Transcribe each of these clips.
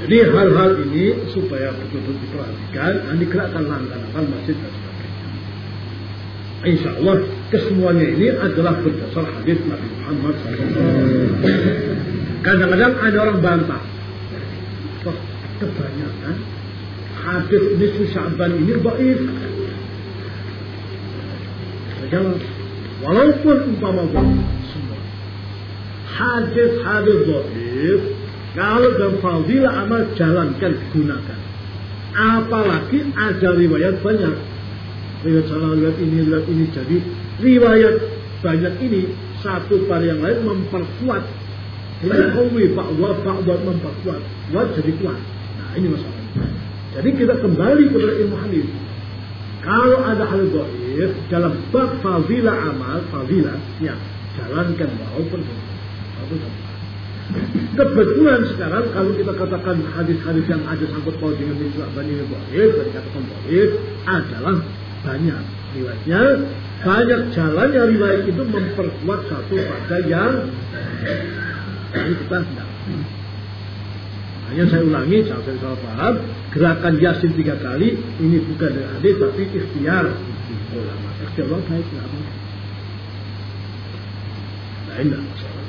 Jadi hal-hal ini supaya betul-betul diperhatikan dan digerakkan langkah-langkah masjid dan sebagainya. Insya Allah kesemuanya ini adalah berdasar hadis Nabi Muhammad SAW. Kadang-kadang ada orang bantah. Wah, kebanyakan hadis nisfu Sya'ban ini baik. Jangan. Walaupun umpama semua hadis-hadis baik kalau dalam fadilah amal jalankan gunakan. Apalagi ada riwayat banyak. Riwayat salah, riwayat ini, riwayat ini. Jadi riwayat banyak ini satu pada yang lain memperkuat. Kawi ba'wa ba'wa memperkuat. Buat jadi kuat. Nah ini masalahnya. Jadi kita kembali kepada ilmu hadis. Kalau ada hal doif dalam bab fadilah amal, fadilah, ya jalankan walaupun walaupun Kebetulan sekarang kalau kita katakan hadis-hadis yang ada sangkut paut dengan Islam Bani Ibrahim, dan dikatakan Ibrahim adalah banyak riwayatnya, banyak jalan yang riwayat itu memperkuat satu pada yang ini kita tidak. Hanya saya ulangi, jangan saya salah paham, gerakan Yasin tiga kali ini bukan dari hadis tapi ikhtiar ulama. Ikhtiar Allah baik, tidak apa. Nah, ini masalah.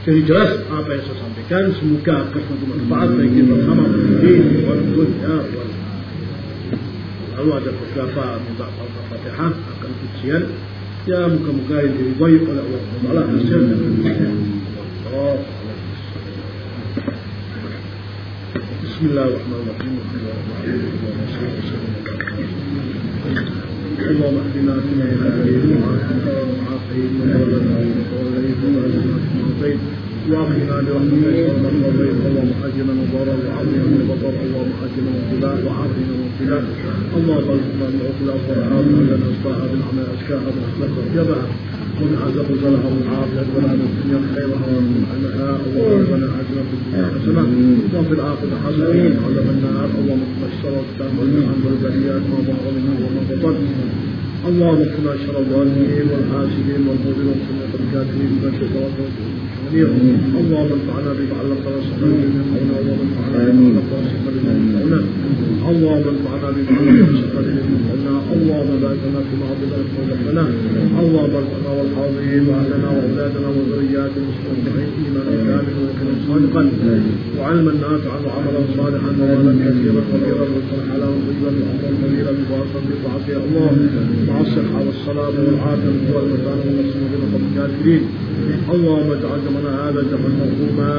Jadi jelas apa yang saya sampaikan semoga bermanfaat manfaat bagi kita bersama wal Lalu ada beberapa minta Al-Fatihah akan ujian ya muka-muka yang diridhai oleh Allah Taala hasilnya. Allah Bismillahirrahmanirrahim. اللهم اهدنا فيما هديت وعافنا وعافيت وتولنا وتوليت وبارك اعطيت واقنا برحمتك شر ما قضيت اللهم اجرنا من ضرر وعافنا من بطر اللهم اجرنا من ابتلاء وعافنا من ابتلاء اللهم ارزقنا من عقل افضل لنا اصلاها بالاعمال اشكاها من اخلاق وجبها ومن عزق زلها من عافية ولا من الدنيا خيرها ومن عنها اللهم ربنا في الدنيا حسنة وفي الآخرة حسنة وعذاب النار اللهم اكفنا الشر والفتن والبليات ما ظهر منها الرجيم اللهم صل على شرف والحاسب والمؤمن والمؤمن والكافرين والشيطان اللهم ارفعنا بما علمتنا وارزقنا من فرعون اللهم ارفعنا بما علمتنا وارزقنا من فرعون اللهم انفعنا بما علمتنا اللهم بارك لنا فيما اللهم بارك لنا وأهلنا وأولادنا وذرياتنا وصحبه ايمانا كاملا وذكرا صادقا. الناس نافعا عملا صالحا. وعملا كثيرا كبيرا وصالحا. وطيبا وعمرا كبيرا ببارك في يا الله. مع الصحه والسلام والعافية. والقوه والمتانه والنصر من الكافرين اللهم اجعل جمعنا هذا جمعا مرحوما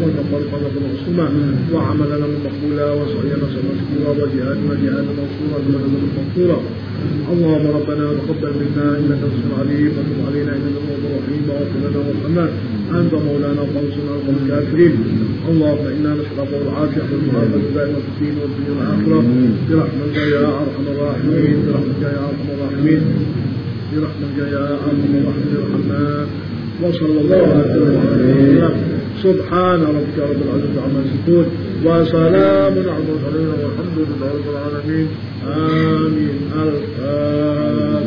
وتفرقنا معصوما وعملنا مقبولا وسعينا مشكورا وجهادنا جهادا منصورا ومددا منصورا اللهم ربنا تقبل منا إنك أنت العليم وتب علينا إنك أنت الرحيم واغفر لنا وارحمنا. أنت مولانا على القوم الكافرين. اللهم إنا نسألك العافيه والمعافاه دائما في الدين والدنيا والآخرة. برحمتك يا أرحم الراحمين. برحمتك يا أرحم الراحمين. برحمتك يا أرحم الراحمين. وصلى الله. على وسلم سبحان ربك رب العزة عما يصفون وسلام على المرسلين والحمد لله رب العالمين. آمين. الله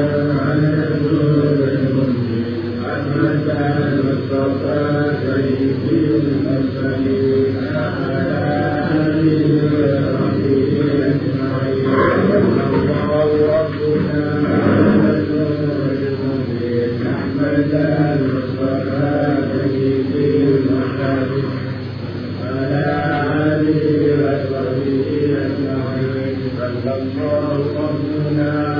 الله ربنا